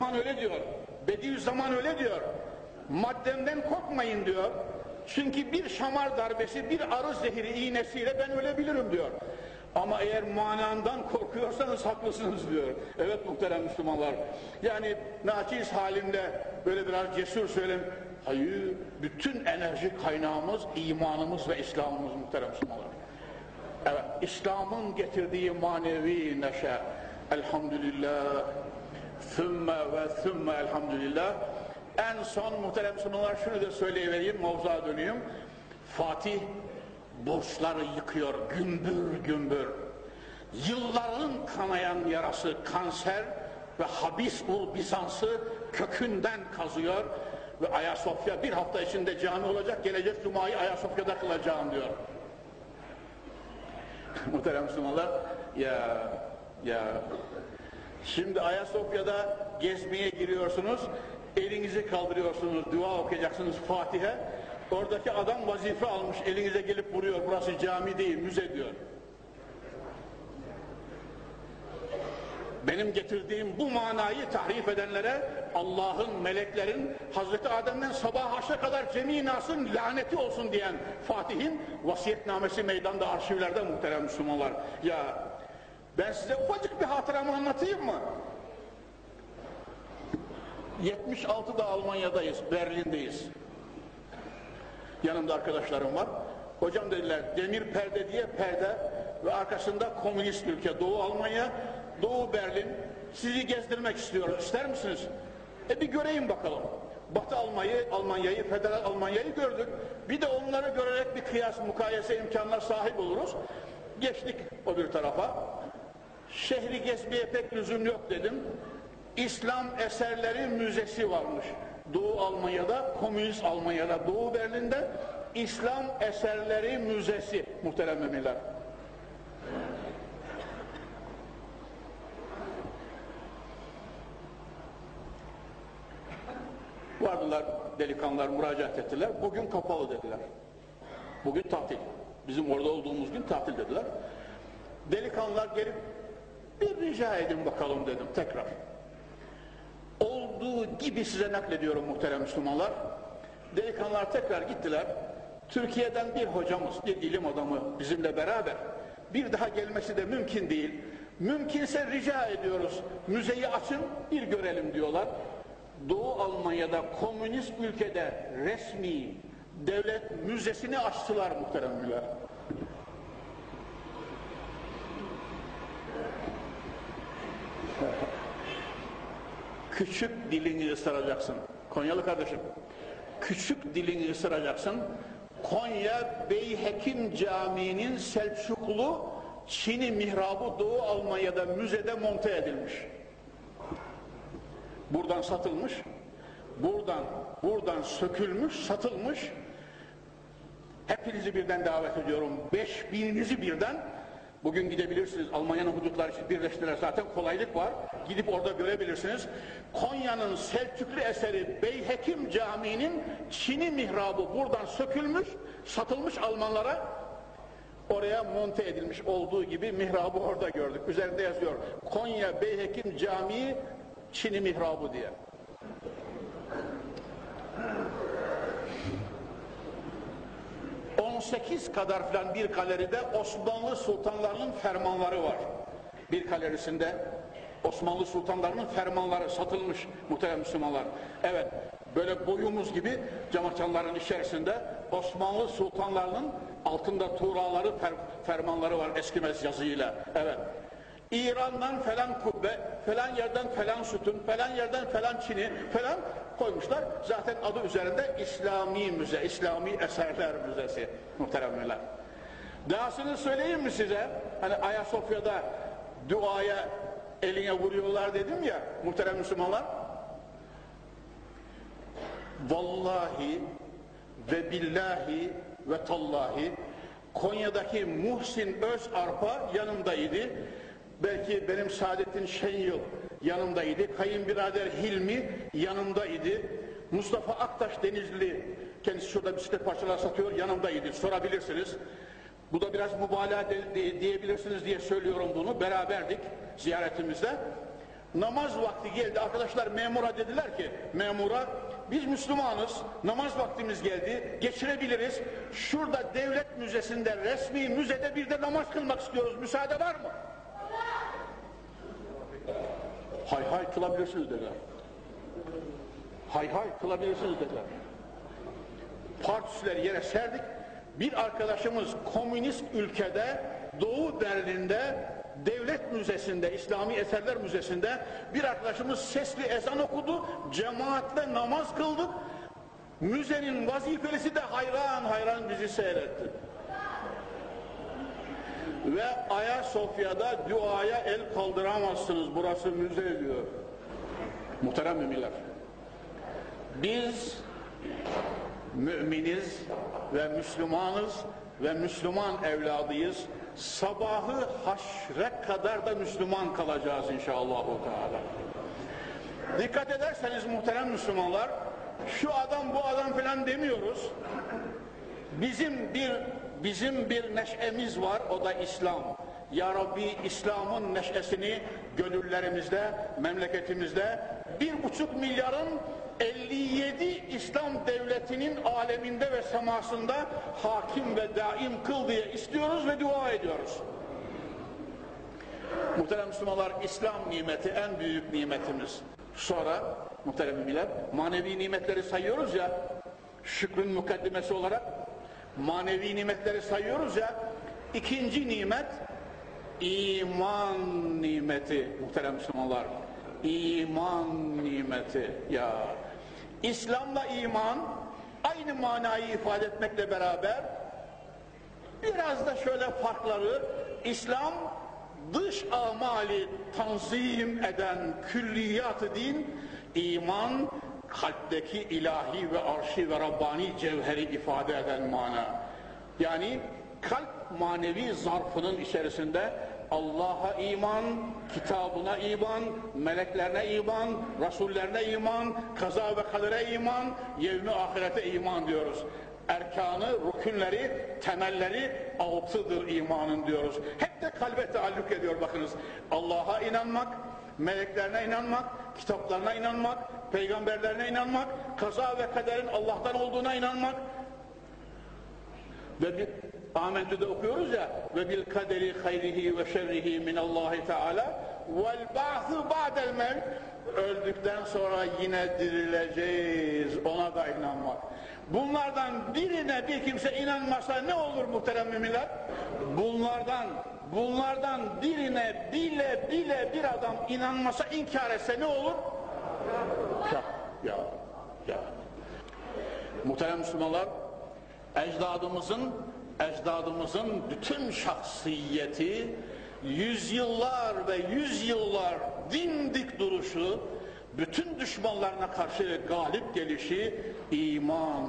Zaman öyle diyor. Bediüzzaman öyle diyor. Maddemden korkmayın diyor. Çünkü bir şamar darbesi, bir arı zehri iğnesiyle ben ölebilirim diyor. Ama eğer manandan korkuyorsanız haklısınız diyor. Evet muhterem Müslümanlar. Yani naçiz halimde böyle biraz cesur söyleyeyim. Hayır, bütün enerji kaynağımız, imanımız ve İslam'ımız muhterem Müslümanlar. Evet, İslam'ın getirdiği manevi neşe. Elhamdülillah. Thümme ve thümme elhamdülillah. En son muhterem Müslümanlar şunu da söyleyivereyim, mavzuğa dönüyorum. Fatih borçları yıkıyor gümbür gümbür. Yılların kanayan yarası kanser ve habis ul Bizans'ı kökünden kazıyor ve Ayasofya bir hafta içinde cami olacak, gelecek Cuma'yı Ayasofya'da kılacağım diyor. Muhterem Müslümanlar, ya, ya, şimdi Ayasofya'da gezmeye giriyorsunuz, elinizi kaldırıyorsunuz, dua okuyacaksınız Fatiha, oradaki adam vazife almış, elinize gelip vuruyor, burası cami değil, müze diyor. Benim getirdiğim bu manayı tahrif edenlere Allah'ın, meleklerin Hazreti Adem'den sabah haşa kadar cemi nasın laneti olsun diyen Fatih'in vasiyetnamesi meydanda arşivlerde muhterem Müslümanlar. Ya ben size ufacık bir hatıramı anlatayım mı? 76'da Almanya'dayız, Berlin'deyiz. Yanımda arkadaşlarım var. Hocam dediler demir perde diye perde ve arkasında komünist ülke Doğu Almanya, Doğu Berlin sizi gezdirmek istiyoruz. İster misiniz? E bir göreyim bakalım. Batı Almanya'yı, Almanya'yı, Federal Almanya'yı gördük. Bir de onları görerek bir kıyas, mukayese imkanına sahip oluruz. Geçtik o bir tarafa. Şehri gezmeye pek lüzum yok dedim. İslam eserleri müzesi varmış. Doğu Almanya'da, Komünist Almanya'da, Doğu Berlin'de İslam eserleri müzesi muhterem müminler. Vardılar delikanlılar müracaat ettiler. Bugün kapalı dediler. Bugün tatil. Bizim orada olduğumuz gün tatil dediler. Delikanlılar gelip bir rica edin bakalım dedim tekrar. Olduğu gibi size naklediyorum muhterem Müslümanlar. Delikanlılar tekrar gittiler. Türkiye'den bir hocamız, bir ilim adamı bizimle beraber. Bir daha gelmesi de mümkün değil. Mümkünse rica ediyoruz. Müzeyi açın, bir görelim diyorlar. Doğu Almanya'da komünist ülkede resmi devlet müzesini açtılar muhteremler. Küçük dilini ısıracaksın. Konyalı kardeşim. Küçük dilini ısıracaksın. Konya Beyhekim Camii'nin Selçuklu Çin'i mihrabı Doğu Almanya'da müzede monte edilmiş. Buradan satılmış, buradan buradan sökülmüş, satılmış. Hepinizi birden davet ediyorum. Beş bininizi birden Bugün gidebilirsiniz. Almanya'nın hudutları için birleştiler. Zaten kolaylık var. Gidip orada görebilirsiniz. Konya'nın Selçuklu eseri Beyhekim Camii'nin Çin'i mihrabı buradan sökülmüş, satılmış Almanlara. Oraya monte edilmiş olduğu gibi mihrabı orada gördük. Üzerinde yazıyor. Konya Beyhekim Camii Çin'i mihrabı diye. 18 kadar filan bir galeride Osmanlı sultanlarının fermanları var. Bir galerisinde Osmanlı sultanlarının fermanları satılmış muhterem Müslümanlar. Evet, böyle boyumuz gibi camaçanların içerisinde Osmanlı sultanlarının altında tuğraları, fer, fermanları var eskimez yazıyla. Evet. İran'dan falan kubbe, falan yerden falan sütun, falan yerden falan çini falan koymuşlar. Zaten adı üzerinde İslami Müze, İslami Eserler Müzesi muhteremler. Dahasını söyleyeyim mi size? Hani Ayasofya'da duaya eline vuruyorlar dedim ya muhterem Müslümanlar. Vallahi ve billahi ve tallahi Konya'daki Muhsin Özarpa yanımdaydı. Belki benim Saadettin Şenyıl yanımdaydı. Kayınbirader Hilmi yanımdaydı. Mustafa Aktaş Denizli kendisi şurada bisiklet parçaları satıyor yanımdaydı. Sorabilirsiniz. Bu da biraz mübalağa diyebilirsiniz diye söylüyorum bunu. Beraberdik ziyaretimizde. namaz vakti geldi. Arkadaşlar memura dediler ki, memura biz Müslümanız, namaz vaktimiz geldi, geçirebiliriz. Şurada devlet müzesinde, resmi müzede bir de namaz kılmak istiyoruz. Müsaade var mı? Hay hay kılabilirsiniz dediler. Hay hay kılabilirsiniz dediler. Partisleri yere serdik. Bir arkadaşımız komünist ülkede Doğu Berlin'de devlet müzesinde, İslami Eserler Müzesi'nde bir arkadaşımız sesli ezan okudu, cemaatle namaz kıldık. Müzenin vazifelisi de hayran hayran bizi seyretti. Ve Ayasofya'da duaya el kaldıramazsınız, burası müze diyor. Muhterem müminler, biz müminiz ve Müslümanız ve Müslüman evladıyız. Sabahı haşre kadar da Müslüman kalacağız inşallah. Dikkat ederseniz muhterem Müslümanlar, şu adam bu adam filan demiyoruz. Bizim bir bizim bir neşemiz var, o da İslam. Ya Rabbi İslam'ın neşesini gönüllerimizde, memleketimizde bir buçuk milyarın 57 İslam devletinin aleminde ve semasında hakim ve daim kıl diye istiyoruz ve dua ediyoruz. Muhterem Müslümanlar İslam nimeti en büyük nimetimiz. Sonra muhterem müminler manevi nimetleri sayıyoruz ya şükrün mukaddimesi olarak manevi nimetleri sayıyoruz ya. İkinci nimet iman nimeti. Muhterem Müslümanlar iman nimeti ya. İslam'la iman aynı manayı ifade etmekle beraber biraz da şöyle farkları İslam dış amali tanzim eden külliyatı din iman kalpteki ilahi ve arşi ve Rabbani cevheri ifade eden mana. Yani kalp manevi zarfının içerisinde Allah'a iman, kitabına iman, meleklerine iman, rasullerine iman, kaza ve kadere iman, yevmi ahirete iman diyoruz. Erkanı, rükünleri, temelleri altıdır imanın diyoruz. Hep de kalbe taalluk ediyor bakınız. Allah'a inanmak, meleklerine inanmak, kitaplarına inanmak, peygamberlerine inanmak, kaza ve kaderin Allah'tan olduğuna inanmak ve bir Amentü'de okuyoruz ya ve bil kaderi hayrihi ve şerrihi min Allahi Teala vel ba'thu ba'del öldükten sonra yine dirileceğiz ona da inanmak. Bunlardan birine bir kimse inanmasa ne olur muhterem müminler? Bunlardan bunlardan birine bile bile bir adam inanmasa inkar etse ne olur? Ya ya ya. Muhterem Müslümanlar ecdadımızın ecdadımızın bütün şahsiyeti yüzyıllar ve yüzyıllar dimdik duruşu bütün düşmanlarına karşı galip gelişi iman